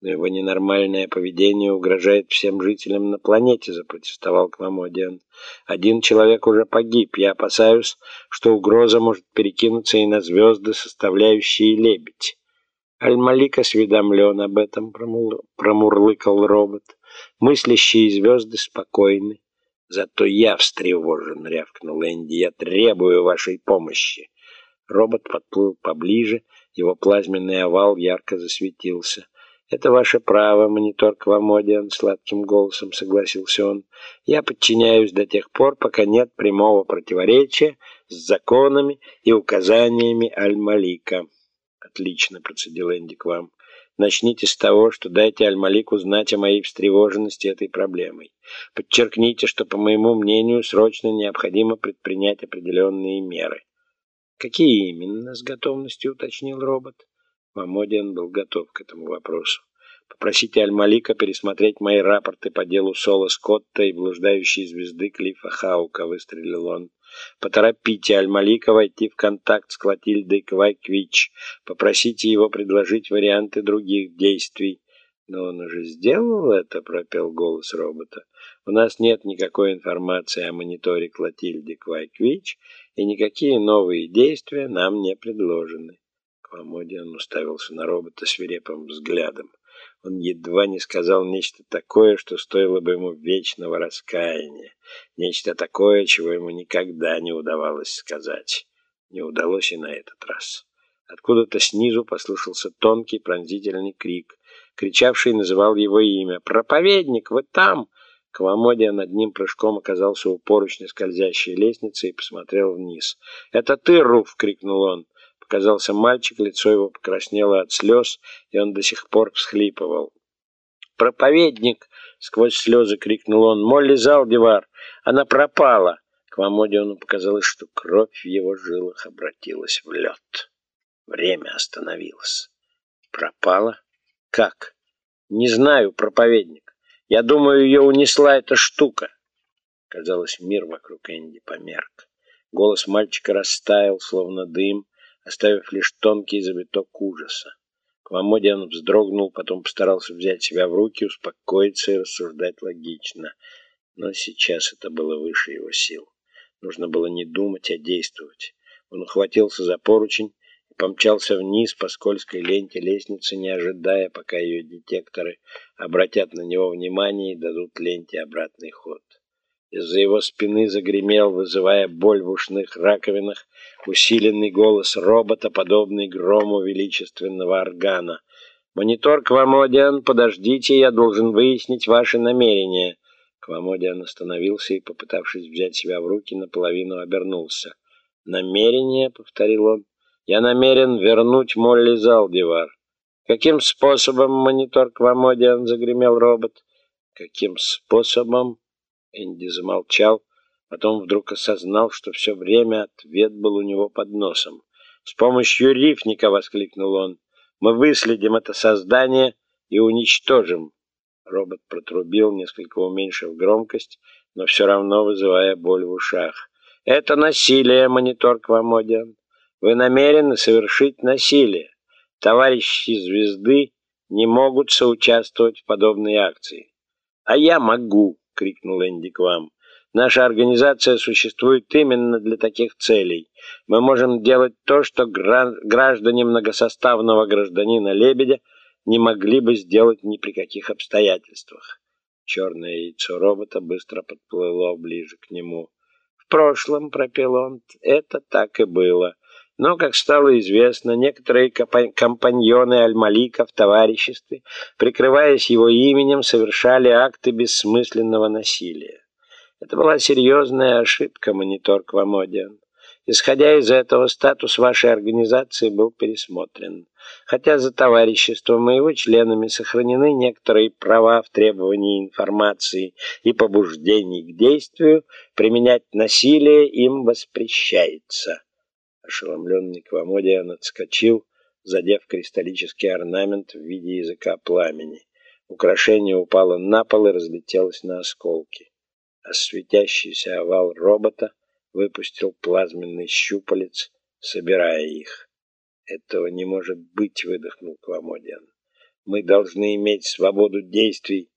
Но его ненормальное поведение угрожает всем жителям на планете, запротестовал Квамодиан. Один человек уже погиб. Я опасаюсь, что угроза может перекинуться и на звезды, составляющие лебедь. Аль-Малик осведомлен об этом, промур... промурлыкал робот. Мыслящие звезды спокойны. Зато я встревожен, рявкнул Энди. Я требую вашей помощи. Робот подплыл поближе, его плазменный овал ярко засветился. «Это ваше право, монитор Квамодиан», — сладким голосом согласился он. «Я подчиняюсь до тех пор, пока нет прямого противоречия с законами и указаниями Аль-Малика». «Отлично», — процедил Энди к вам. «Начните с того, что дайте Аль-Малику знать о моей встревоженности этой проблемой. Подчеркните, что, по моему мнению, срочно необходимо предпринять определенные меры». «Какие именно?» — с готовностью уточнил робот. Мамодиан был готов к этому вопросу. «Попросите Аль-Малика пересмотреть мои рапорты по делу Соло Скотта и блуждающей звезды Клиффа Хаука», — выстрелил он. «Поторопите Аль-Малика войти в контакт с Клотильдой Квайквич. Попросите его предложить варианты других действий». «Но он уже сделал это», — пропел голос робота. «У нас нет никакой информации о мониторе Клотильды Квайквич, и никакие новые действия нам не предложены». Квамодиан уставился на робота свирепым взглядом. Он едва не сказал нечто такое, что стоило бы ему вечного раскаяния. Нечто такое, чего ему никогда не удавалось сказать. Не удалось и на этот раз. Откуда-то снизу послышался тонкий пронзительный крик. Кричавший называл его имя. «Проповедник, вы там!» Квамодиан одним прыжком оказался у поручня скользящей лестницы и посмотрел вниз. «Это ты, Руф!» — крикнул он показался мальчик, лицо его покраснело от слез, и он до сих пор всхлипывал. «Проповедник!» — сквозь слезы крикнул он. «Молли Залдивар! Она пропала!» К Мамодиону показалось, что кровь в его жилах обратилась в лед. Время остановилось. «Пропала? Как?» «Не знаю, проповедник. Я думаю, ее унесла эта штука». Казалось, мир вокруг Энди померк. Голос мальчика растаял, словно дым, оставив лишь тонкий завиток ужаса. Квамодиан вздрогнул, потом постарался взять себя в руки, успокоиться и рассуждать логично. Но сейчас это было выше его сил. Нужно было не думать, а действовать. Он ухватился за поручень и помчался вниз по скользкой ленте лестницы, не ожидая, пока ее детекторы обратят на него внимание и дадут ленте обратный ход. Из-за его спины загремел, вызывая боль в ушных раковинах, усиленный голос робота, подобный грому величественного органа. «Монитор Квамодиан, подождите, я должен выяснить ваши намерения». Квамодиан остановился и, попытавшись взять себя в руки, наполовину обернулся. «Намерение?» — повторил он. «Я намерен вернуть Молли Залдивар». «Каким способом, монитор Квамодиан?» — загремел робот. «Каким способом?» Энди замолчал, потом вдруг осознал, что все время ответ был у него под носом. «С помощью рифника!» — воскликнул он. «Мы выследим это создание и уничтожим!» Робот протрубил, несколько уменьшив громкость, но все равно вызывая боль в ушах. «Это насилие, монитор Квамодиан. Вы намерены совершить насилие. Товарищи звезды не могут соучаствовать в подобной акции. А я могу!» — крикнул Энди к вам. «Наша организация существует именно для таких целей. Мы можем делать то, что граждане многосоставного гражданина Лебедя не могли бы сделать ни при каких обстоятельствах». Черное яйцо робота быстро подплыло ближе к нему. «В прошлом, — пропел он, — это так и было». Но, как стало известно, некоторые компаньоны Аль-Малика в товариществе, прикрываясь его именем, совершали акты бессмысленного насилия. Это была серьезная ошибка, монитор Квамодиан. Исходя из этого, статус вашей организации был пересмотрен. Хотя за товариществом и его членами сохранены некоторые права в требовании информации и побуждений к действию, применять насилие им воспрещается. Ошеломленный Квамодиан отскочил, задев кристаллический орнамент в виде языка пламени. Украшение упало на пол и разлетелось на осколки. А светящийся овал робота выпустил плазменный щупалец, собирая их. «Этого не может быть!» — выдохнул Квамодиан. Мы должны иметь свободу действий